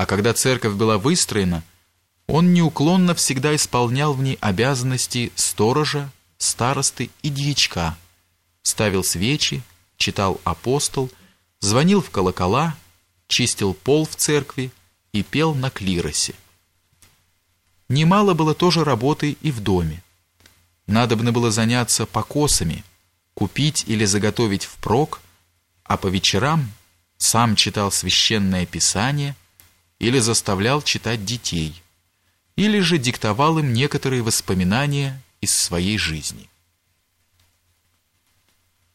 а когда церковь была выстроена, он неуклонно всегда исполнял в ней обязанности сторожа, старосты и дьячка, ставил свечи, читал апостол, звонил в колокола, чистил пол в церкви и пел на клиросе. Немало было тоже работы и в доме. Надобно было заняться покосами, купить или заготовить впрок, а по вечерам сам читал священное писание или заставлял читать детей, или же диктовал им некоторые воспоминания из своей жизни.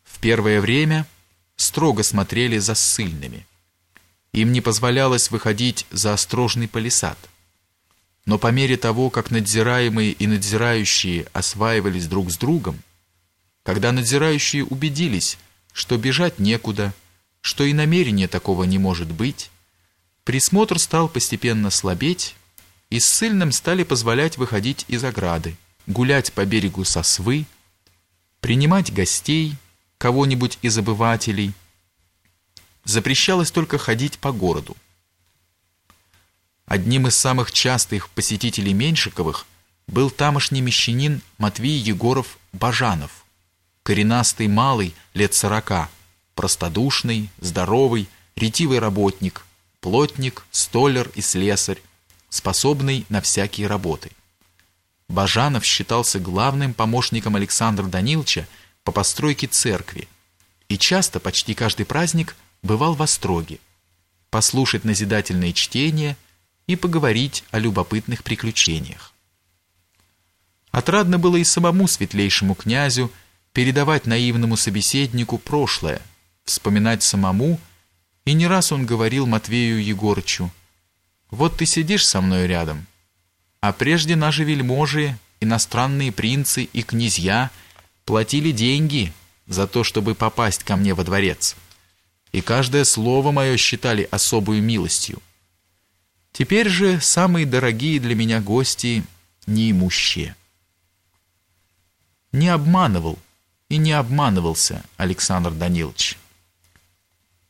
В первое время строго смотрели за ссыльными. Им не позволялось выходить за острожный палисад. Но по мере того, как надзираемые и надзирающие осваивались друг с другом, когда надзирающие убедились, что бежать некуда, что и намерения такого не может быть, присмотр стал постепенно слабеть, и ссыльным стали позволять выходить из ограды, гулять по берегу сосвы, принимать гостей, кого-нибудь из обывателей. Запрещалось только ходить по городу. Одним из самых частых посетителей Меньшиковых был тамошний мещанин Матвей Егоров Бажанов, коренастый малый лет сорока, простодушный, здоровый, ретивый работник, плотник, столер и слесарь, способный на всякие работы. Бажанов считался главным помощником Александра Даниловича по постройке церкви и часто, почти каждый праздник, бывал в Остроге, послушать назидательные чтения и поговорить о любопытных приключениях. Отрадно было и самому светлейшему князю передавать наивному собеседнику прошлое, вспоминать самому, и не раз он говорил Матвею Егорычу, «Вот ты сидишь со мной рядом, а прежде наши вельможи, иностранные принцы и князья платили деньги за то, чтобы попасть ко мне во дворец, и каждое слово мое считали особую милостью. Теперь же самые дорогие для меня гости неимущие». Не обманывал, и не обманывался Александр Данилович.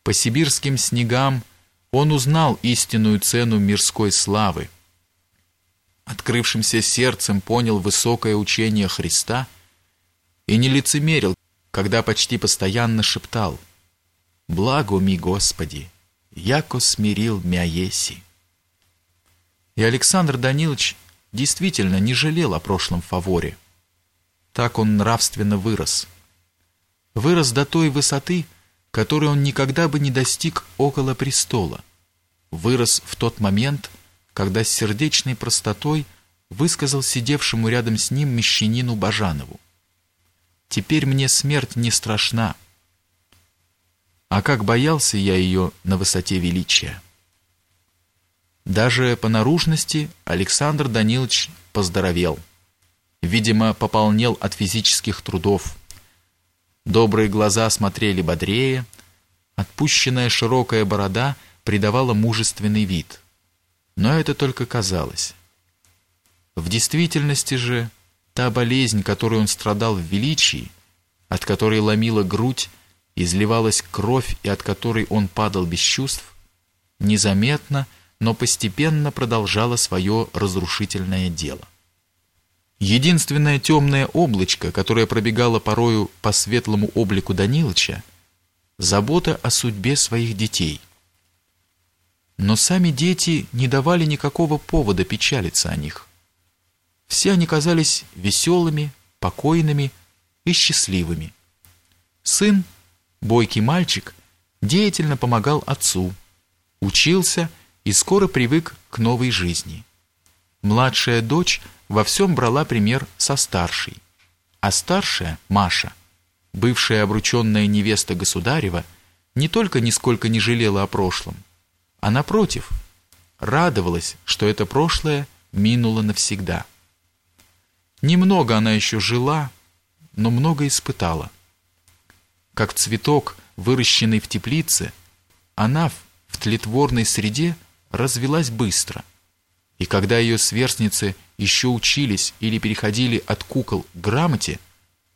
По сибирским снегам он узнал истинную цену мирской славы. Открывшимся сердцем понял высокое учение Христа и не лицемерил, когда почти постоянно шептал «Благо ми, Господи, яко смирил мя еси». И Александр Данилович действительно не жалел о прошлом фаворе – так он нравственно вырос. Вырос до той высоты, которой он никогда бы не достиг около престола. Вырос в тот момент, когда с сердечной простотой высказал сидевшему рядом с ним мещанину Бажанову. «Теперь мне смерть не страшна». А как боялся я ее на высоте величия. Даже по наружности Александр Данилович поздоровел – видимо, пополнел от физических трудов. Добрые глаза смотрели бодрее, отпущенная широкая борода придавала мужественный вид. Но это только казалось. В действительности же та болезнь, которой он страдал в величии, от которой ломила грудь, изливалась кровь и от которой он падал без чувств, незаметно, но постепенно продолжала свое разрушительное дело. Единственное темное облачко, которое пробегало порою по светлому облику Данилыча, забота о судьбе своих детей. Но сами дети не давали никакого повода печалиться о них. Все они казались веселыми, покойными и счастливыми. Сын, бойкий мальчик, деятельно помогал отцу, учился и скоро привык к новой жизни. Младшая дочь – во всем брала пример со старшей. А старшая, Маша, бывшая обрученная невеста государева, не только нисколько не жалела о прошлом, а напротив, радовалась, что это прошлое минуло навсегда. Немного она еще жила, но много испытала. Как цветок, выращенный в теплице, она в тлетворной среде развелась быстро – и когда ее сверстницы еще учились или переходили от кукол к грамоте,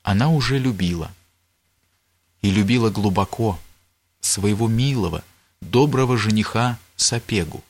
она уже любила. И любила глубоко своего милого, доброго жениха Сапегу.